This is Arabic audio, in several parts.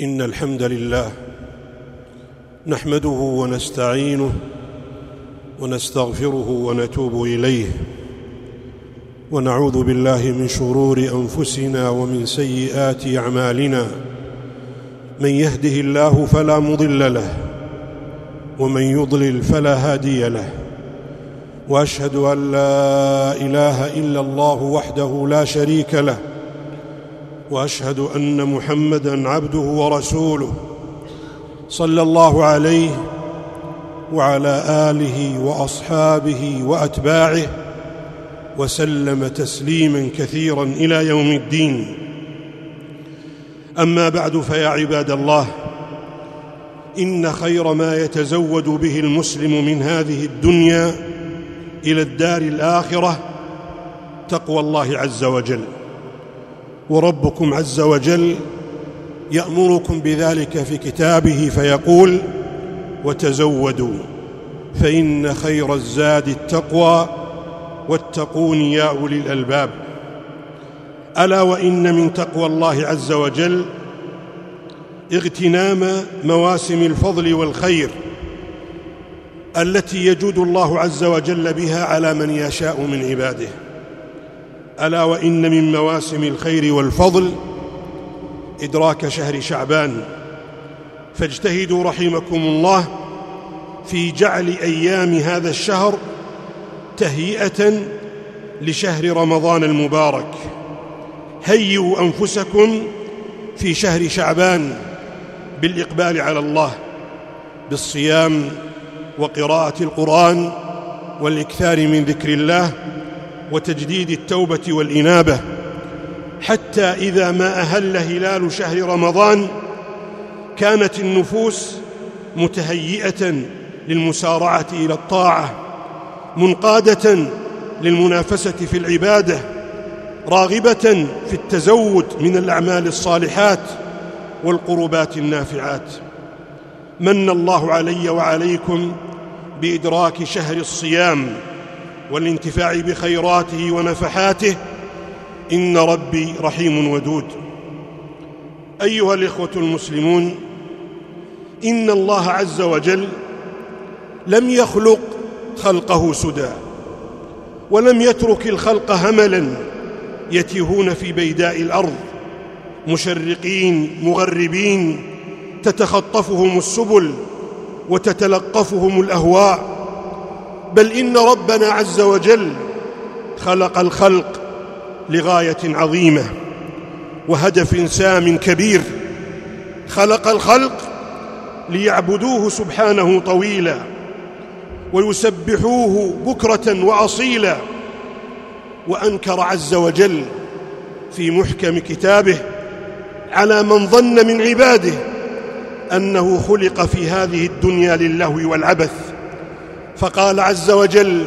إن الحمد لله نحمده ونستعينه ونستغفره ونتوب إليه ونعوذ بالله من شرور أنفسنا ومن سيئات أعمالنا من يهده الله فلا مضل له ومن يضلل فلا هادي له وأشهد أن لا إله إلا الله وحده لا شريك له وأشهد أن محمدا عبده ورسوله صلى الله عليه وعلى آله وأصحابه وأتباعه وسلم تسليما كثيرا إلى يوم الدين. أما بعد فيا عباد الله إن خير ما يتزود به المسلم من هذه الدنيا إلى الدار الآخرة تقوى الله عز وجل. وربكم عز وجل يأمركم بذلك في كتابه فيقول وتزودوا فإن خير الزاد التقوى واتقون يا أولي الألباب. ألا وإن من تقوى الله عز وجل اغتنام مواسم الفضل والخير التي يجود الله عز وجل بها على من يشاء من عباده. ألا وإن من مواسم الخير والفضل إدراك شهر شعبان. فاجتهدوا رحمكم الله في جعل أيام هذا الشهر تهيئة لشهر رمضان المبارك. هيئوا أنفسكم في شهر شعبان بالإقبال على الله بالصيام وقراءة القرآن والإكثار من ذكر الله. وتجديد التوبة والإنابة. حتى إذا ما أهل هلال شهر رمضان كانت النفوس متهيئة للمسارعة إلى الطاعة منقادة للمنافسة في العبادة راغبة في التزود من الأعمال الصالحات والقربات النافعات. من الله علي وعليكم بإدراك شهر الصيام. والانتفاع بخيراته ونفحاته إن ربي رحيم ودود. أيها الإخوة المسلمون إن الله عز وجل لم يخلق خلقه سدى ولم يترك الخلق هملا يتيهون في بيداء الأرض مشرقين مغربين تتخطفهم السبل وتتلقفهم الأهواء بل إن ربنا عز وجل خلق الخلق لغاية عظيمة وهدف سام كبير خلق الخلق ليعبدوه سبحانه طويلا ويسبحوه بكرة وأصيلا وأنكر عز وجل في محكم كتابه على من ظن من عباده أنه خلق في هذه الدنيا للهو والعبث. فقال عز وجل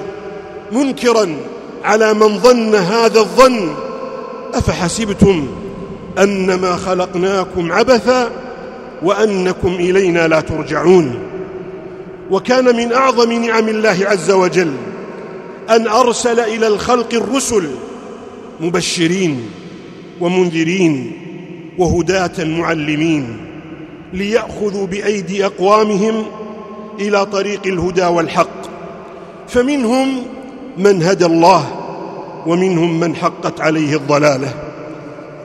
منكرا على من ظن هذا الظن أفحسبتم أنما خلقناكم عبثا وأنكم إلينا لا ترجعون وكان من أعظم نعم الله عز وجل أن أرسل إلى الخلق الرسل مبشرين ومنذرين وهداة معلمين ليأخذوا بأيدي أقوامهم إلى طريق الهدى والحق فمنهم من هدى الله ومنهم من حقت عليه الضلاله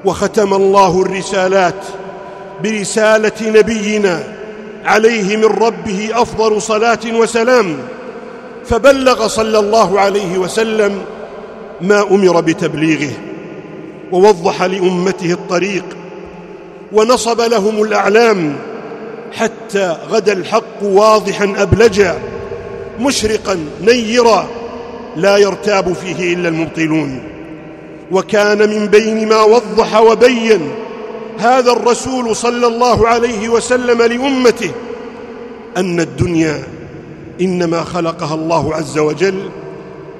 وختم الله الرسالات برساله نبينا عليه من ربه افضل صلاه وسلام فبلغ صلى الله عليه وسلم ما أمر بتبليغه ووضح لامته الطريق ونصب لهم الاعلام حتى غدا الحق واضحا ابلجا مشرقا نيرا لا يرتاب فيه إلا المبطلون. وكان من بين ما وضح وبين هذا الرسول صلى الله عليه وسلم لأمته أن الدنيا إنما خلقها الله عز وجل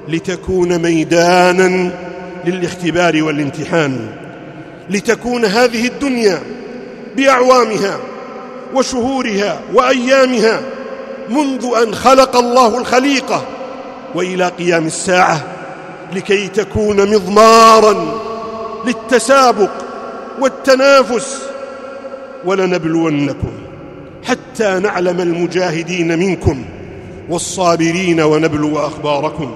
لتكون ميدانا للاختبار والامتحان لتكون هذه الدنيا بأعوامها وشهورها وأيامها منذ أن خلق الله الخليقة وإلى قيام الساعة لكي تكون مضمارا للتسابق والتنافس. ولنبلونكم حتى نعلم المجاهدين منكم والصابرين ونبلو أخباركم.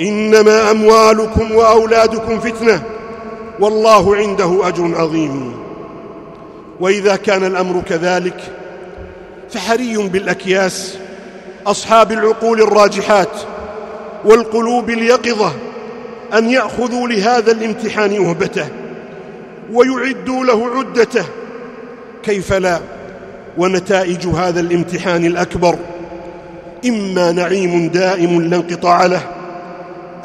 إنما أموالكم وأولادكم فتنة والله عنده أجر عظيم. وإذا كان الأمر كذلك فحري بالأكياس أصحاب العقول الراجحات والقلوب اليقظة أن يأخذوا لهذا الامتحان اهبته ويعدوا له عدته. كيف لا؟ ونتائج هذا الامتحان الأكبر إما نعيم دائم لا انقطاع له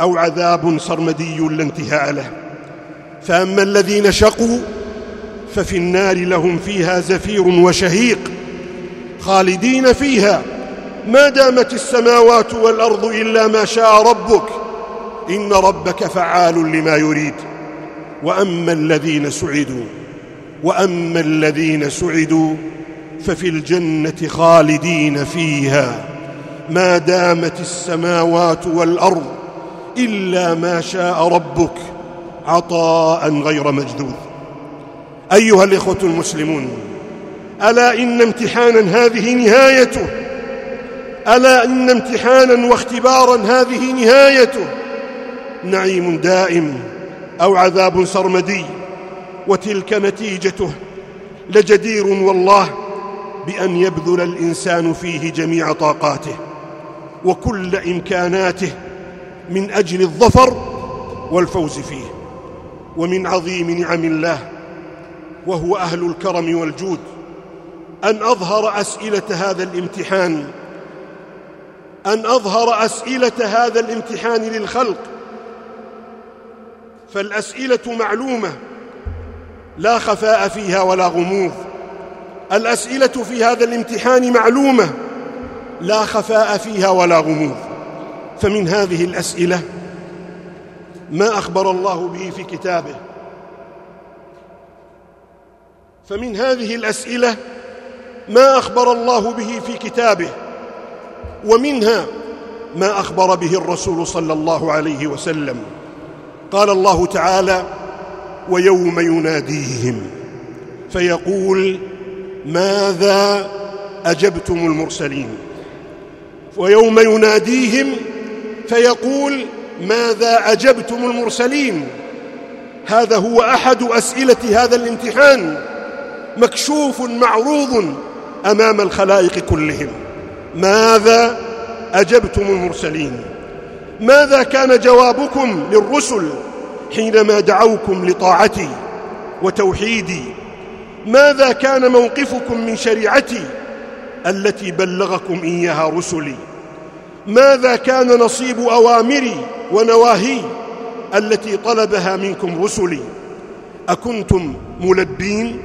أو عذاب سرمدي لا انتهاء له. فأما الذين شقوا ففي النار لهم فيها زفير وشهيق خالدين فيها. ما دامت السماوات والأرض إلا ما شاء ربك إن ربك فعال لما يريد. وأما الذين سعدوا وأما الذين سعدوا ففي الجنة خالدين فيها. ما دامت السماوات والأرض إلا ما شاء ربك عطاء غير مجدود أيها الإخوة المسلمون ألا إن امتحانا هذه نهايته؟ ألا إن امتحانا واختبارا هذه نهايته؟ نعيم دائم أو عذاب سرمدي وتلك نتيجته لجدير والله بأن يبذل الإنسان فيه جميع طاقاته وكل إمكاناته من أجل الظفر والفوز فيه ومن عظيم نعم الله وهو أهل الكرم والجود. أن أظهر أسئلة هذا الامتحان. أن أظهر أسئلة هذا الامتحان للخلق. فالأسئلة معلومة لا خفاء فيها ولا غموض. الأسئلة في هذا الامتحان معلومة لا خفاء فيها ولا غموض. فمن هذه الأسئلة ما أخبر الله به في كتابه. فمن هذه الأسئلة ما أخبر الله به في كتابه ومنها ما أخبر به الرسول صلى الله عليه وسلم. قال الله تعالى ويوم يناديهم فيقول ماذا أجبتم المرسلين؟ ويوم يناديهم فيقول ماذا أجبتم المرسلين؟ هذا هو أحد أسئلة هذا الامتحان مكشوف معروض أمام الخلائق كلهم. ماذا أجبتم المرسلين؟ ماذا كان جوابكم للرسل حينما دعوكم لطاعتي وتوحيدي؟ ماذا كان موقفكم من شريعتي التي بلغكم إياها رسلي؟ ماذا كان نصيب أوامري ونواهي التي طلبها منكم رسلي؟ أكنتم ملبين؟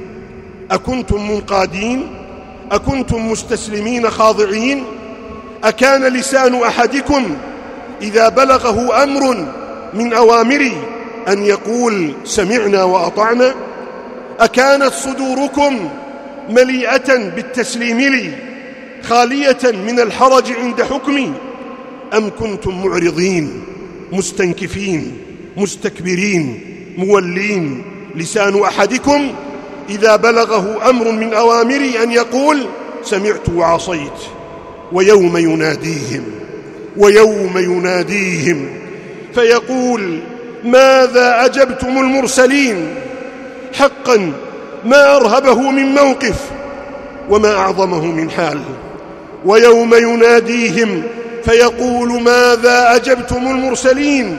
أكنتم منقادين؟ أكنتم مستسلمين خاضعين؟ أكان لسان أحدكم إذا بلغه أمر من أوامري أن يقول سمعنا وأطعنا؟ أكانت صدوركم مليئة بالتسليم لي خالية من الحرج عند حكمي؟ أم كنتم معرضين مستنكفين مستكبرين مولين لسان أحدكم؟ إذا بلغه أمر من أوامري أن يقول سمعت وعصيت ويوم يناديهم ويوم يناديهم فيقول ماذا أجبتم المرسلين؟ حقا ما أرهبه من موقف وما أعظمه من حال. ويوم يناديهم فيقول ماذا أجبتم المرسلين؟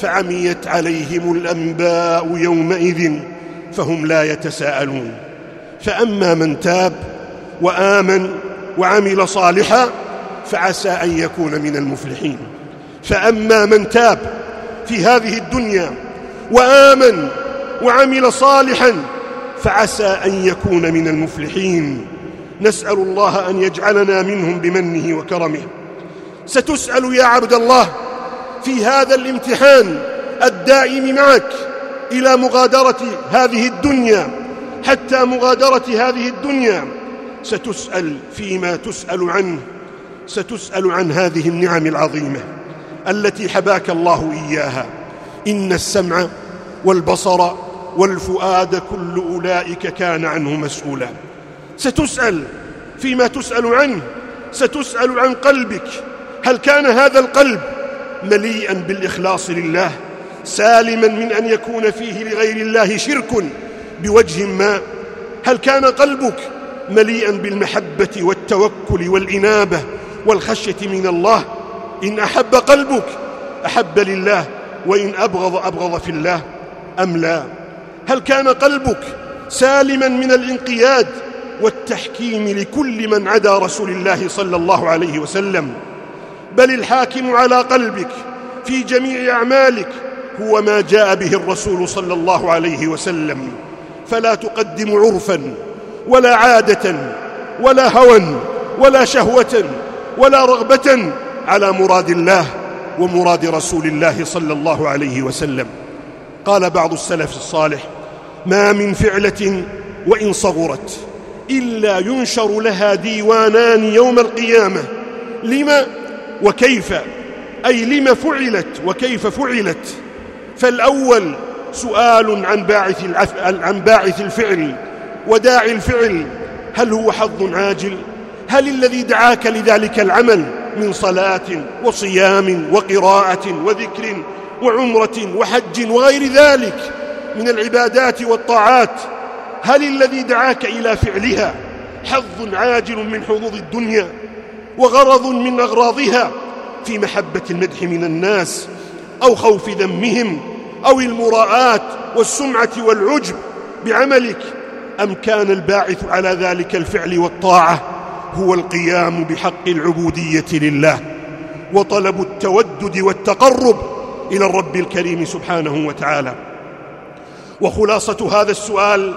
فعميت عليهم الأنباء يومئذ فهم لا يتساءلون. فأما من تاب وآمن وعمل صالحا فعسى أن يكون من المفلحين. فأما من تاب في هذه الدنيا وآمن وعمل صالحا فعسى أن يكون من المفلحين. نسأل الله أن يجعلنا منهم بمنه وكرمه. ستسأل يا عبد الله في هذا الامتحان الدائم معك إلى مغادرة هذه الدنيا حتى مغادرة هذه الدنيا ستسأل فيما تسأل عنه ستسأل عن هذه النعم العظيمة التي حباك الله إياها. إن السمع والبصر والفؤاد كل أولئك كان عنه مسؤولا. ستسأل فيما تسأل عنه ستسأل عن قلبك. هل كان هذا القلب مليئا بالإخلاص لله؟ سالما من أن يكون فيه لغير الله شرك بوجه ما. هل كان قلبك مليئا بالمحبة والتوكل والإنابة والخشية من الله؟ إن أحب قلبك أحب لله وإن أبغض أبغض في الله. أم لا؟ هل كان قلبك سالما من الانقياد والتحكيم لكل من عدا رسول الله صلى الله عليه وسلم؟ بل الحاكم على قلبك في جميع أعمالك هو ما جاء به الرسول صلى الله عليه وسلم. فلا تقدم عرفا ولا عادة ولا هوى ولا شهوة ولا رغبة على مراد الله ومراد رسول الله صلى الله عليه وسلم. قال بعض السلف الصالح ما من فعلة وإن صغرت إلا ينشر لها ديوانان يوم القيامة. لما وكيف؟ أي لم فعلت وكيف فعلت؟ فالأول سؤال عن باعث, العف... عن باعث الفعل وداعي الفعل. هل هو حظ عاجل؟ هل الذي دعاك لذلك العمل من صلاة وصيام وقراءة وذكر وعمرة وحج وغير ذلك من العبادات والطاعات؟ هل الذي دعاك إلى فعلها حظ عاجل من حظوظ الدنيا وغرض من أغراضها في محبة المدح من الناس أو خوف ذمهم أو المراءات والسمعة والعجب بعملك أم كان الباعث على ذلك الفعل والطاعة؟ هو القيام بحق العبودية لله وطلب التودد والتقرب إلى الرب الكريم سبحانه وتعالى. وخلاصة هذا السؤال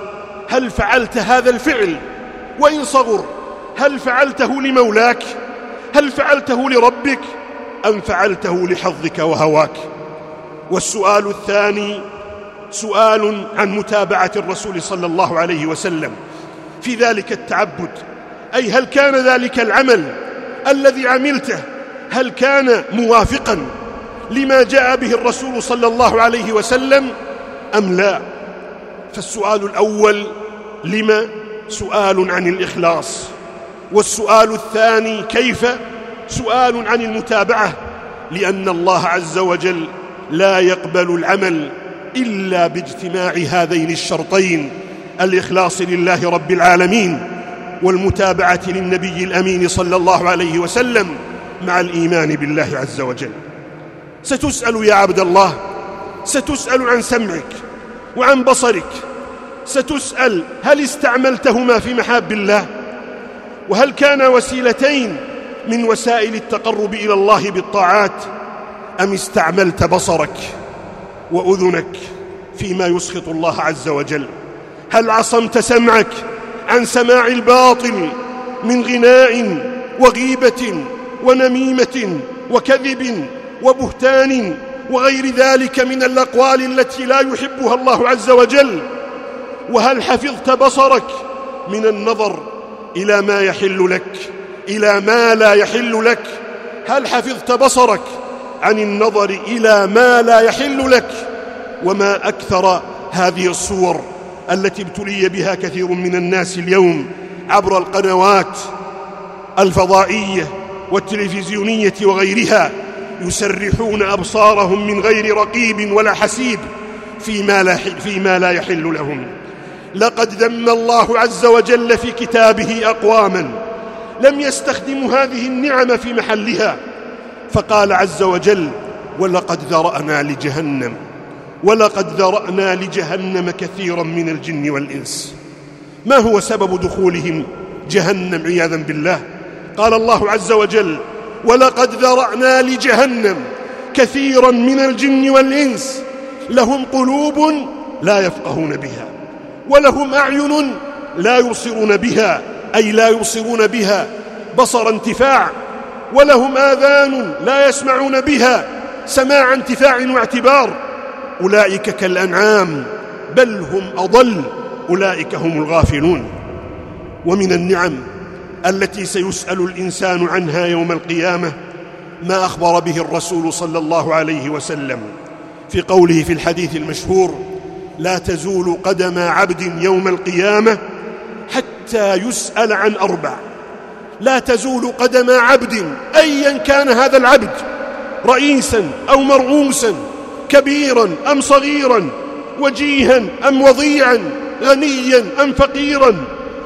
هل فعلت هذا الفعل؟ وإن صغر هل فعلته لمولاك؟ هل فعلته لربك؟ أم فعلته لحظك وهواك؟ والسؤال الثاني سؤال عن متابعة الرسول صلى الله عليه وسلم. في ذلك التعبد أي هل كان ذلك العمل الذي عملته هل كان موافقا لما جاء به الرسول صلى الله عليه وسلم أم لا؟ فالسؤال الأول لما سؤال عن الإخلاص؟ والسؤال الثاني كيف سؤال عن المتابعة؟ لأن الله عز وجل لا يقبل العمل إلا باجتماع هذين الشرطين الإخلاص لله رب العالمين والمتابعة للنبي الأمين صلى الله عليه وسلم مع الإيمان بالله عز وجل. ستسأل يا عبد الله ستسأل عن سمعك وعن بصرك ستسأل هل استعملتهما في محاب الله؟ وهل كان وسيلتين من وسائل التقرب إلى الله بالطاعات؟ أم استعملت بصرك وأذنك فيما يسخط الله عز وجل؟ هل عصمت سمعك عن سماع الباطل من غناء وغيبة ونميمة وكذب وبهتان وغير ذلك من الأقوال التي لا يحبها الله عز وجل؟ وهل حفظت بصرك من النظر إلى ما يحل لك إلى ما لا يحل لك؟ هل حفظت بصرك عن النظر إلى ما لا يحل لك وما أكثر هذه الصور التي ابتلي بها كثير من الناس اليوم عبر القنوات الفضائية والتلفزيونية وغيرها يسرحون أبصارهم من غير رقيب ولا حسيب فيما لا, فيما لا يحل لهم. لقد ذم الله عز وجل في كتابه أقواما لم يستخدموا هذه النعم في محلها. فقال عز وجل ولقد ذرأنا لجهنم ولقد ذرأنا لجهنم كثيرا من الجن والإنس. ما هو سبب دخولهم جهنم عياذا بالله؟ قال الله عز وجل ولقد ذرأنا لجهنم كثيرا من الجن والإنس لهم قلوب لا يفقهون بها ولهم أعين لا يبصرون بها أي لا يبصرون بها بصر انتفاع ولهم آذان لا يسمعون بها. سماع انتفاع واعتبار. أولئك كالأنعام بل هم أضل. أولئك هم الغافلون. ومن النعم التي سيسأل الإنسان عنها يوم القيامة ما أخبر به الرسول صلى الله عليه وسلم. في قوله في الحديث المشهور لا تزول قدم عبد يوم القيامة حتى يسأل عن أربع. لا تزول قدم عبد أيا كان هذا العبد رئيسا أو مرؤوسا كبيرا أم صغيرا وجيها أم وضيعا غنيا أم فقيرا.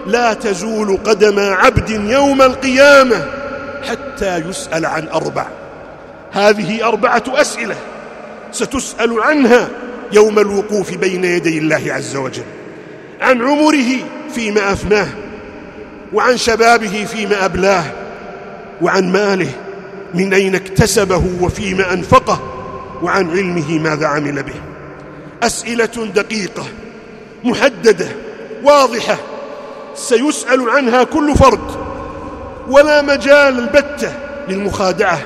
لا تزول قدم عبد يوم القيامة حتى يسأل عن أربع. هذه أربعة أسئلة ستسأل عنها يوم الوقوف بين يدي الله عز وجل عن عمره فيما أفناه. وعن شبابه فيما أبلاه وعن ماله من أين اكتسبه وفيما أنفقه وعن علمه ماذا عمل به. أسئلة دقيقة محددة واضحة سيسأل عنها كل فرد. ولا مجال البتة للمخادعة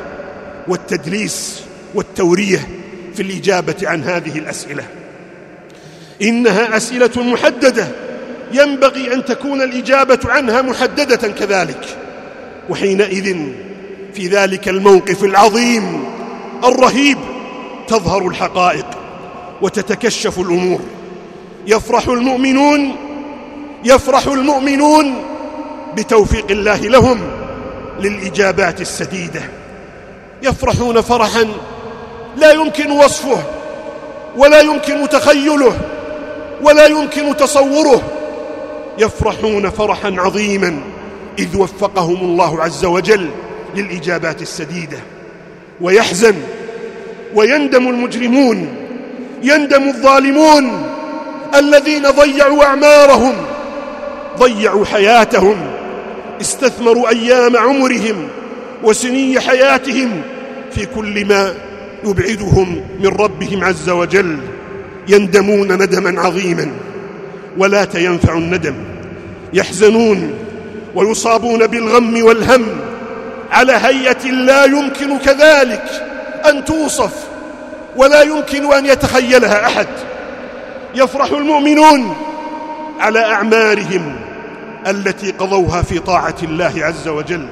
والتدليس والتورية في الإجابة عن هذه الأسئلة. إنها أسئلة محددة ينبغي أن تكون الإجابة عنها محددة كذلك. وحينئذ في ذلك الموقف العظيم الرهيب تظهر الحقائق وتتكشف الأمور. يفرح المؤمنون يفرح المؤمنون بتوفيق الله لهم للإجابات السديدة. يفرحون فرحا لا يمكن وصفه ولا يمكن تخيله ولا يمكن تصوره. يفرحون فرحا عظيما إذ وفقهم الله عز وجل للإجابات السديدة. ويحزن ويندم المجرمون يندم الظالمون الذين ضيعوا أعمارهم ضيعوا حياتهم استثمروا أيام عمرهم وسني حياتهم في كل ما يبعدهم من ربهم عز وجل. يندمون ندما عظيما ولا ينفع الندم. يحزنون ويصابون بالغم والهم على هيئة لا يمكن كذلك أن توصف ولا يمكن أن يتخيلها أحد. يفرح المؤمنون على أعمارهم التي قضوها في طاعة الله عز وجل.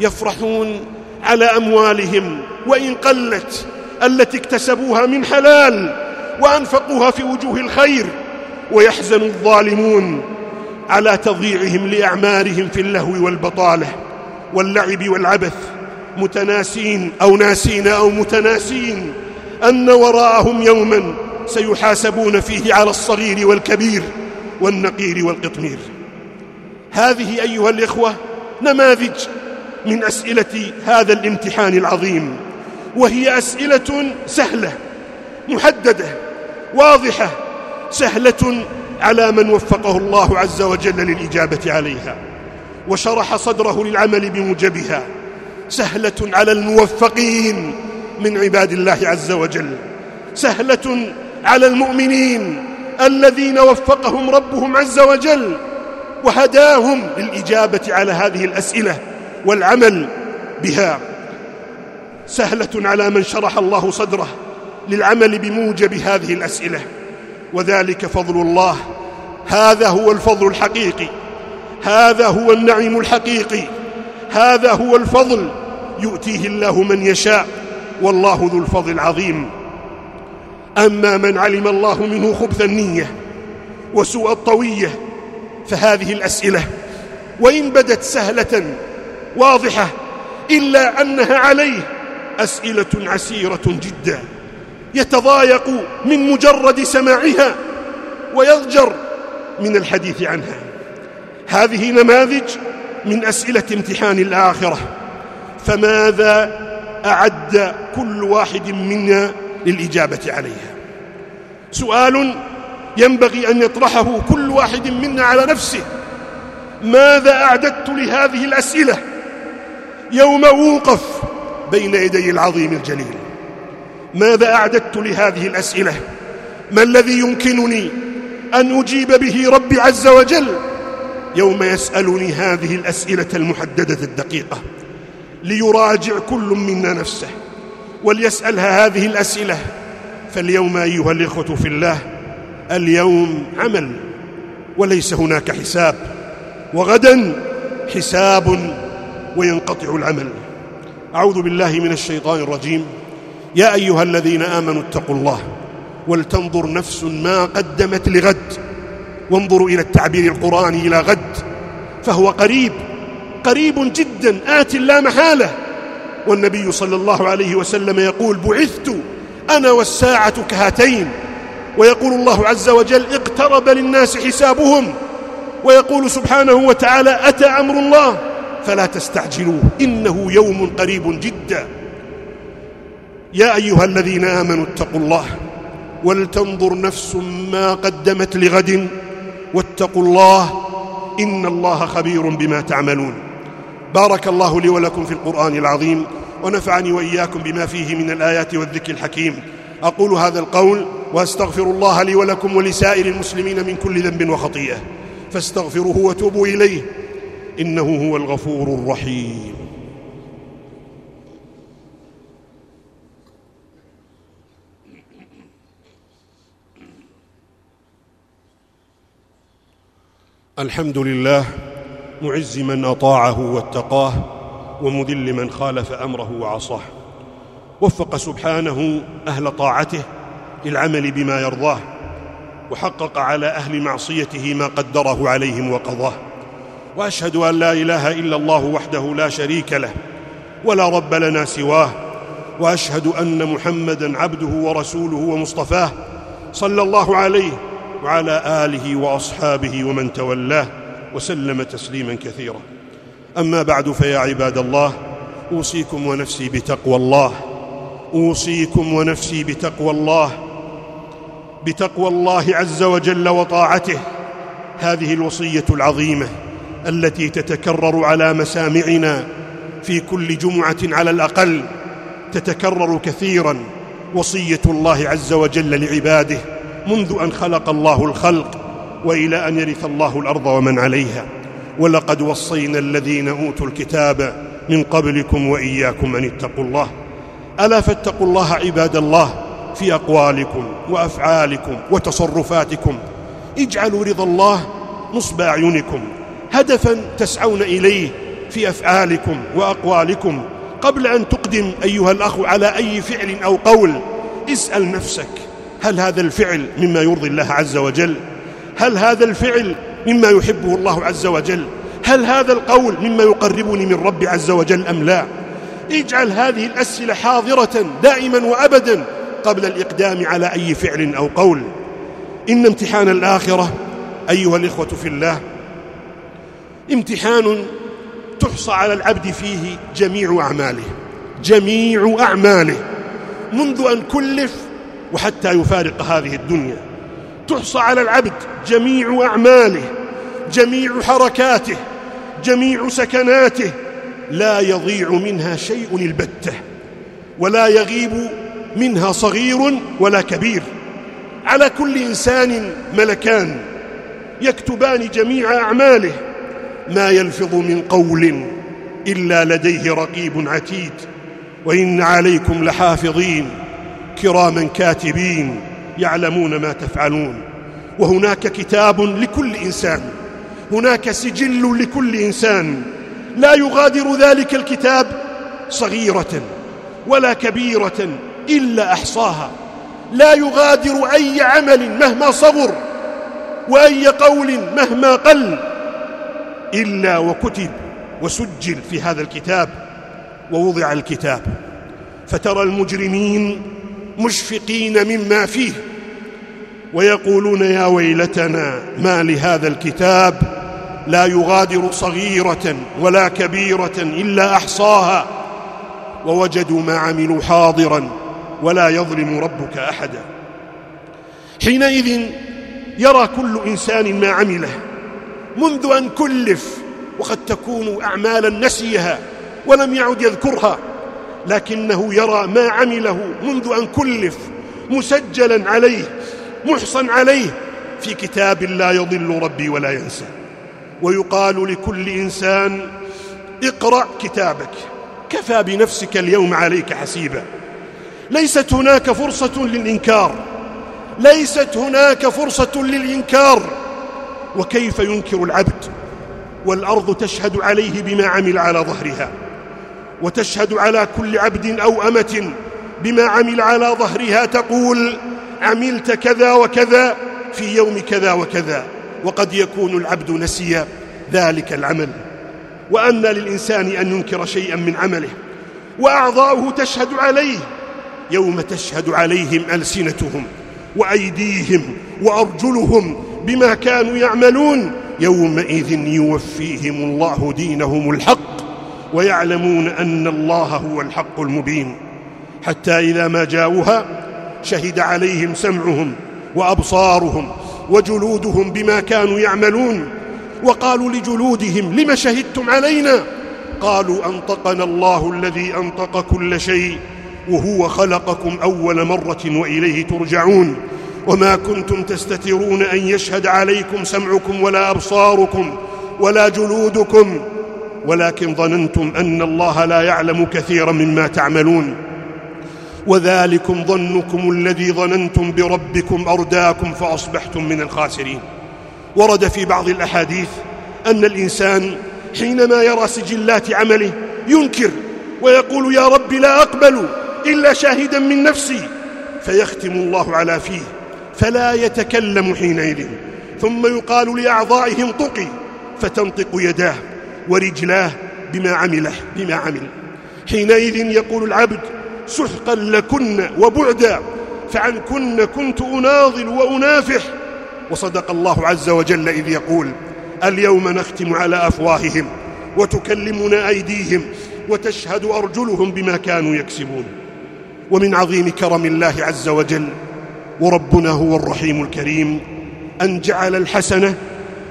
يفرحون على أموالهم وإن قلت التي اكتسبوها من حلال وأنفقوها في وجوه الخير. ويحزن الظالمون على تضييعهم لأعمارهم في اللهو والبطالة واللعب والعبث متناسين أو ناسين أو متناسين أن وراءهم يوما سيحاسبون فيه على الصغير والكبير والنقير والقطمير. هذه أيها الإخوة نماذج من أسئلة هذا الامتحان العظيم وهي أسئلة سهلة محددة واضحة سهلة على من وفقه الله عز وجل للإجابة عليها وشرح صدره للعمل بموجبها سهلة على الموفقين من عباد الله عز وجل سهلة على المؤمنين الذين وفقهم ربهم عز وجل وهداهم للإجابة على هذه الأسئلة والعمل بها. سهلة على من شرح الله صدره للعمل بموجب هذه الأسئلة. وذلك فضل الله. هذا هو الفضل الحقيقي. هذا هو النعيم الحقيقي. هذا هو الفضل يؤتيه الله من يشاء. والله ذو الفضل العظيم. أما من علم الله منه خبث النية وسوء الطوية فهذه الأسئلة. وإن بدت سهلة واضحة إلا أنها عليه أسئلة عسيرة جدا. يتضايق من مجرد سماعها ويضجر من الحديث عنها. هذه نماذج من أسئلة امتحان الآخرة. فماذا أعد كل واحد منا للإجابة عليها؟ سؤال ينبغي أن يطرحه كل واحد منا على نفسه. ماذا أعددت لهذه الأسئلة؟ يوم أوقف بين يدي العظيم الجليل. ماذا أعددت لهذه الأسئلة؟ ما الذي يمكنني أن أجيب به ربي عز وجل؟ يوم يسألني هذه الأسئلة المحددة الدقيقة ليراجع كل منا نفسه وليسألها هذه الأسئلة. فاليوم أيها الإخوة في الله اليوم عمل وليس هناك حساب. وغدا حساب وينقطع العمل. أعوذ بالله من الشيطان الرجيم. يا أيها الذين آمنوا اتقوا الله ولتنظر نفس ما قدمت لغد وانظروا إلى التعبير القرآني إلى غد فهو قريب قريب جدا آت لا محالة. والنبي صلى الله عليه وسلم يقول بعثت أنا والساعة كهاتين. ويقول الله عز وجل اقترب للناس حسابهم. ويقول سبحانه وتعالى أتى أمر الله؟ فلا تستعجلوه إنه يوم قريب جدا. يا أيها الذين آمنوا اتقوا الله ولتنظر نفس ما قدمت لغد واتقوا الله إن الله خبير بما تعملون. بارك الله لي ولكم في القرآن العظيم ونفعني وإياكم بما فيه من الآيات والذكر الحكيم. أقول هذا القول وأستغفر الله لي ولكم ولسائر المسلمين من كل ذنب وخطيئة. فاستغفروه وتوبوا إليه إنه هو الغفور الرحيم. الحمد لله معز من أطاعه واتقاه ومذل من خالف أمره وعصاه. وفق سبحانه أهل طاعته للعمل بما يرضاه وحقق على أهل معصيته ما قدره عليهم وقضاه. وأشهد أن لا إله إلا الله وحده لا شريك له ولا رب لنا سواه. وأشهد أن محمدا عبده ورسوله ومصطفاه صلى الله عليه وعلى آله وأصحابه ومن تولاه وسلم تسليما كثيرا. أما بعد فيا عباد الله أوصيكم ونفسي بتقوى الله. أوصيكم ونفسي بتقوى الله. بتقوى الله عز وجل وطاعته. هذه الوصية العظيمة التي تتكرر على مسامعنا في كل جمعة على الأقل تتكرر كثيرا. وصية الله عز وجل لعباده. منذ أن خلق الله الخلق وإلى أن يرث الله الأرض ومن عليها. ولقد وصينا الذين أوتوا الكتاب من قبلكم وإياكم أن اتقوا الله. ألا فاتقوا الله عباد الله في أقوالكم وأفعالكم وتصرفاتكم. اجعلوا رضا الله نصب أعينكم. هدفا تسعون إليه في أفعالكم وأقوالكم. قبل أن تقدم أيها الأخ على أي فعل أو قول اسأل نفسك. هل هذا الفعل مما يرضي الله عز وجل؟ هل هذا الفعل مما يحبه الله عز وجل؟ هل هذا القول مما يقربني من ربي عز وجل أم لا؟ اجعل هذه الأسئلة حاضرة دائما وأبدا قبل الإقدام على أي فعل أو قول. إن امتحان الآخرة أيها الإخوة في الله امتحان تحصى على العبد فيه جميع أعماله جميع أعماله منذ أن كلف وحتى يفارق هذه الدنيا. تحصى على العبد جميع أعماله جميع حركاته جميع سكناته. لا يضيع منها شيء البتة ولا يغيب منها صغير ولا كبير. على كل إنسان ملكان يكتبان جميع أعماله. ما يلفظ من قول إلا لديه رقيب عتيد. وإن عليكم لحافظين. كراما كاتبين يعلمون ما تفعلون. وهناك كتاب لكل إنسان. هناك سجل لكل إنسان. لا يغادر ذلك الكتاب صغيرة ولا كبيرة إلا أحصاها. لا يغادر أي عمل مهما صغر وأي قول مهما قل إلا وكتب وسجل في هذا الكتاب ووضع الكتاب. فترى المجرمين مشفقين مما فيه. ويقولون يا ويلتنا ما لهذا الكتاب؟ لا يغادر صغيرة ولا كبيرة إلا أحصاها. ووجدوا ما عملوا حاضرا ولا يظلم ربك أحدا. حينئذ يرى كل إنسان ما عمله منذ أن كلف وقد تكون أعمالا نسيها ولم يعد يذكرها. لكنه يرى ما عمله منذ أن كلف مسجلا عليه محصا عليه. في كتاب لا يضل ربي ولا ينسى. ويقال لكل إنسان اقرأ كتابك كفى بنفسك اليوم عليك حسيبا. ليست هناك فرصة للإنكار ليست هناك فرصة للإنكار. وكيف ينكر العبد والأرض تشهد عليه بما عمل على ظهرها؟ وتشهد على كل عبد أو أمة بما عمل على ظهرها تقول عملت كذا وكذا في يوم كذا وكذا وقد يكون العبد نسي ذلك العمل. وأن للإنسان أن ينكر شيئا من عمله وأعضاؤه تشهد عليه يوم تشهد عليهم ألسنتهم وأيديهم وأرجلهم بما كانوا يعملون يومئذ يوفيهم الله دينهم الحق. ويعلمون أن الله هو الحق المبين. حتى إذا ما جاءوها شهد عليهم سمعهم وأبصارهم وجلودهم بما كانوا يعملون. وقالوا لجلودهم لم شهدتم علينا؟ قالوا أنطقنا الله الذي أنطق كل شيء وهو خلقكم أول مرة وإليه ترجعون. وما كنتم تستترون أن يشهد عليكم سمعكم ولا أبصاركم ولا جلودكم. ولكن ظننتم أن الله لا يعلم كثيرا مما تعملون. وذلكم ظنكم الذي ظننتم بربكم أرداكم فأصبحتم من الخاسرين. ورد في بعض الأحاديث أن الإنسان حينما يرى سجلات عمله ينكر ويقول يا رب لا أقبل إلا شاهدا من نفسي. فيختم الله على فيه فلا يتكلم حينئذ ثم يقال لأعضائه انطقي فتنطق يداه. ورجلاه بما عمله بما عمل. حينئذ يقول العبد سحقا لكن وبعدا فعنكن كنت أناضل وأنافح. وصدق الله عز وجل إذ يقول اليوم نختم على أفواههم وتكلمنا أيديهم وتشهد أرجلهم بما كانوا يكسبون. ومن عظيم كرم الله عز وجل وربنا هو الرحيم الكريم أن جعل الحسنة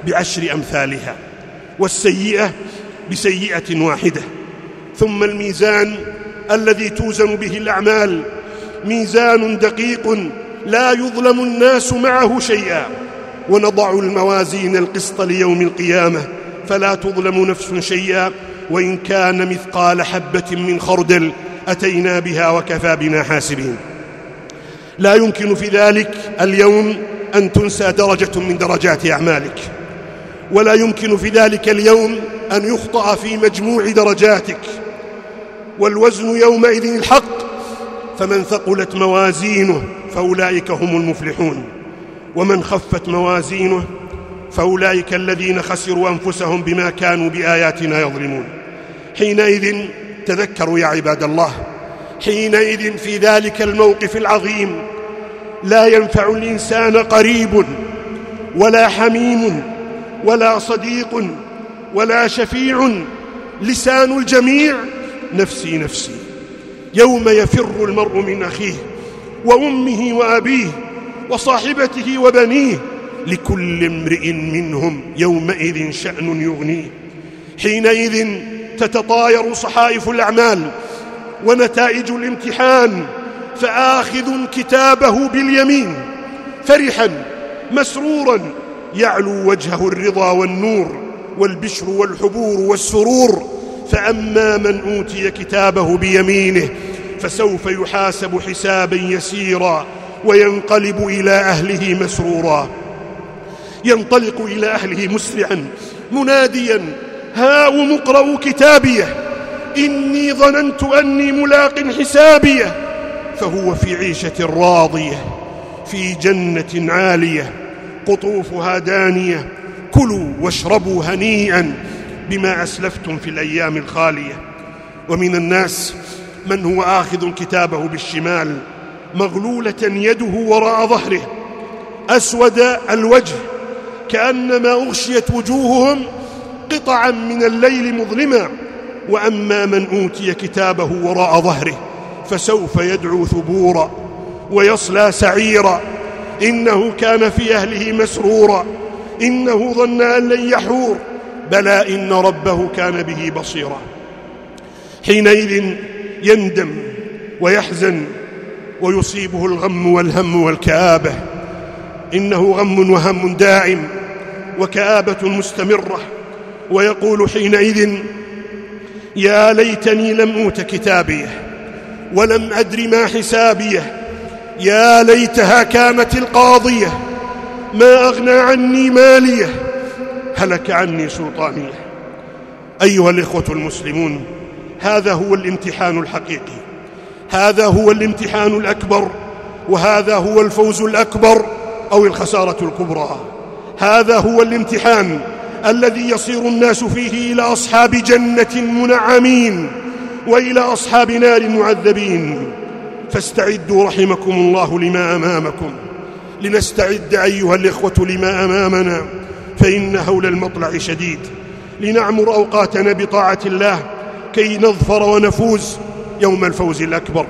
بعشر أمثالها. والسيئة بسيئة واحدة. ثم الميزان الذي توزن به الأعمال. ميزان دقيق لا يظلم الناس معه شيئا. ونضع الموازين القسط ليوم القيامة. فلا تظلم نفس شيئا. وإن كان مثقال حبة من خردل أتينا بها وكفى بنا حاسبين. لا يمكن في ذلك اليوم أن تنسى درجة من درجات أعمالك. ولا يمكن في ذلك اليوم أن يخطأ في مجموع درجاتك. والوزن يومئذ الحق فمن ثقلت موازينه فأولئك هم المفلحون. ومن خفت موازينه فأولئك الذين خسروا أنفسهم بما كانوا بآياتنا يظلمون. حينئذ تذكروا يا عباد الله حينئذ في ذلك الموقف العظيم لا ينفع الإنسان قريب ولا حميم ولا صديق ولا شفيع لسان الجميع نفسي نفسي. يوم يفر المرء من أخيه وأمه وأبيه وصاحبته وبنيه لكل امرئ منهم يومئذ شأن يغنيه. حينئذ تتطاير صحائف الأعمال ونتائج الامتحان فآخذ كتابه باليمين فرحا مسرورا يعلو وجهه الرضا والنور والبشر والحبور والسرور. فأما من أوتي كتابه بيمينه فسوف يحاسب حسابا يسيرا وينقلب إلى أهله مسرورا. ينطلق إلى أهله مسرعا مناديا هاؤم اقرأوا كتابيه إني ظننت أني ملاق حسابيه. فهو في عيشة راضية في جنة عالية قطوفها دانية. كلوا واشربوا هنيئا بما أسلفتم في الأيام الخالية. ومن الناس من هو آخذ كتابه بالشمال مغلولة يده وراء ظهره. أسود الوجه كأنما أغشيت وجوههم قطعا من الليل مظلما. وأما من أوتي كتابه وراء ظهره فسوف يدعو ثبورا ويصلى سعيرا. إنه كان في أهله مسرورا. إنه ظن أن لن يحور. بلى إن ربه كان به بصيرا. حينئذ يندم ويحزن ويصيبه الغم والهم والكآبة. إنه غم وهم دائم وكآبة مستمرة. ويقول حينئذ يا ليتني لم أوت كتابيه ولم أدر ما حسابيه يا ليتها كانت القاضية. ما أغنى عني مالية هلك عني سلطانية. أيها الإخوة المسلمون هذا هو الامتحان الحقيقي. هذا هو الامتحان الأكبر وهذا هو الفوز الأكبر أو الخسارة الكبرى. هذا هو الامتحان الذي يصير الناس فيه إلى أصحاب جنة منعمين وإلى أصحاب نار معذبين. فاستعدوا رحمكم الله لما أمامكم. لنستعد أيها الإخوة لما أمامنا فإن هول المطلع شديد. لنعمر أوقاتنا بطاعة الله كي نظفر ونفوز يوم الفوز الأكبر.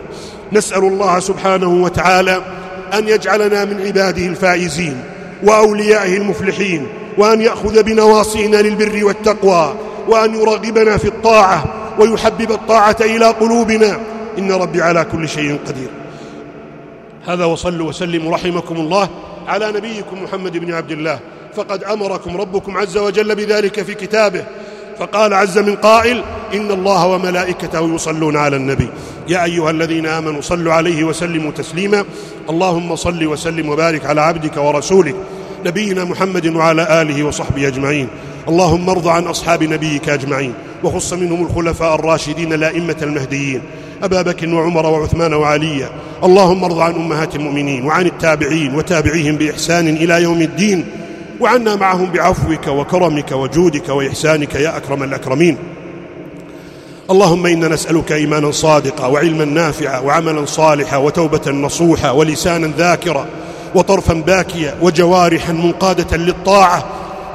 نسأل الله سبحانه وتعالى أن يجعلنا من عباده الفائزين وأوليائه المفلحين وأن يأخذ بنواصينا للبر والتقوى وأن يرغبنا في الطاعة ويحبب الطاعة إلى قلوبنا إن ربي على كل شيء قدير. هذا وصلوا وسلموا رحمكم الله على نبيكم محمد بن عبد الله. فقد أمركم ربكم عز وجل بذلك في كتابه. فقال عز من قائل إن الله وملائكته يصلون على النبي. يا أيها الذين آمنوا صلوا عليه وسلموا تسليما. اللهم صل وسلم وبارك على عبدك ورسولك نبينا محمد وعلى آله وصحبه أجمعين. اللهم ارض عن أصحاب نبيك أجمعين. وخص منهم الخلفاء الراشدين الأئمة المهديين. أبا بكر وعمر وعثمان وعليا اللهم ارض عن أمهات المؤمنين وعن التابعين وتابعيهم بإحسان إلى يوم الدين. وعنا معهم بعفوك وكرمك وجودك وإحسانك يا أكرم الأكرمين. اللهم إنا نسألك إيمانا صادقا وعلما نافعا وعملا صالحا وتوبة نصوحا ولسانا ذاكرا وطرفا باكيا وجوارحا منقادة للطاعة.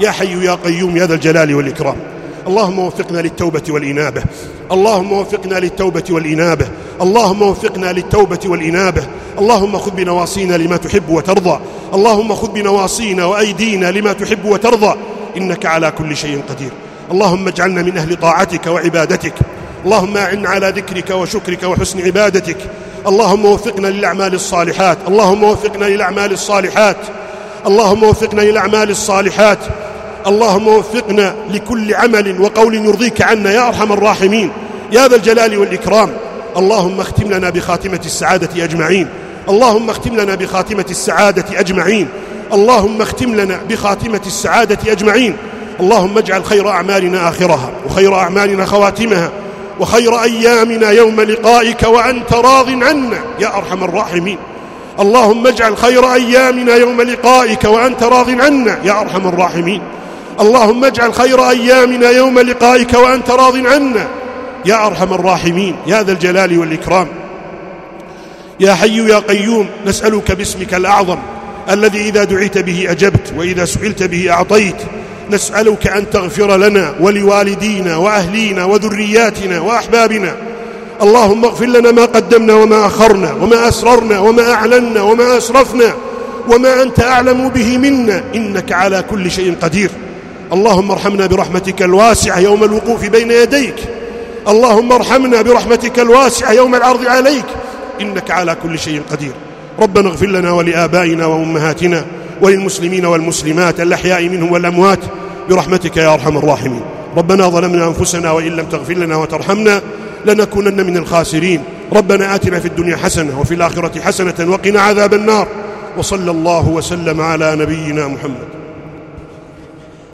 يا حي يا قيوم يا ذا الجلال والإكرام. اللهم وفقنا للتوبة والإنابة. اللهم وفقنا للتوبة والإنابة. اللهم وفقنا للتوبة والإنابة. اللهم خذ بنواصينا لما تحب وترضى. اللهم خذ بنواصينا وأيدينا لما تحب وترضى. إنك على كل شيء قدير. اللهم اجعلنا من أهل طاعتك وعبادتك. اللهم أعنا على ذكرك وشكرك وحسن عبادتك. اللهم وفقنا للأعمال الصالحات. اللهم وفقنا للأعمال الصالحات. اللهم وفقنا للأعمال الصالحات. اللهم وفقنا لكل عمل وقول يرضيك عنا يا أرحم الراحمين. يا ذا الجلال والإكرام. اللهم اختم لنا بخاتمة السعادة أجمعين. اللهم اختم لنا بخاتمة السعادة أجمعين. اللهم اختم لنا بخاتمة السعادة أجمعين. اللهم اجعل خير أعمالنا آخرها وخير أعمالنا خواتمها وخير أيامنا يوم لقائك وأنت راض عنا يا أرحم الراحمين. اللهم اجعل خير أيامنا يوم لقائك وأنت راض عنا يا أرحم الراحمين. اللهم اجعل خير أيامنا يوم لقائك وأنت راض عنا. يا أرحم الراحمين يا ذا الجلال والإكرام. يا حي يا قيوم نسألك باسمك الأعظم الذي إذا دعيت به أجبت وإذا سئلت به أعطيت. نسألك أن تغفر لنا ولوالدينا وأهلينا وذرياتنا وأحبابنا. اللهم اغفر لنا ما قدمنا وما أخرنا وما أسررنا وما أعلنا وما أسرفنا وما أنت أعلم به منا. إنك على كل شيء قدير. اللهم ارحمنا برحمتك الواسعة يوم الوقوف بين يديك. اللهم ارحمنا برحمتك الواسعة يوم العرض عليك. إنك على كل شيء قدير. ربنا اغفر لنا ولآبائنا وأمهاتنا وللمسلمين والمسلمات الأحياء منهم والأموات برحمتك يا أرحم الراحمين. ربنا ظلمنا أنفسنا وإن لم تغفر لنا وترحمنا لنكونن من الخاسرين. ربنا آتنا في الدنيا حسنة وفي الآخرة حسنة وقنا عذاب النار. وصلى الله وسلم على نبينا محمد.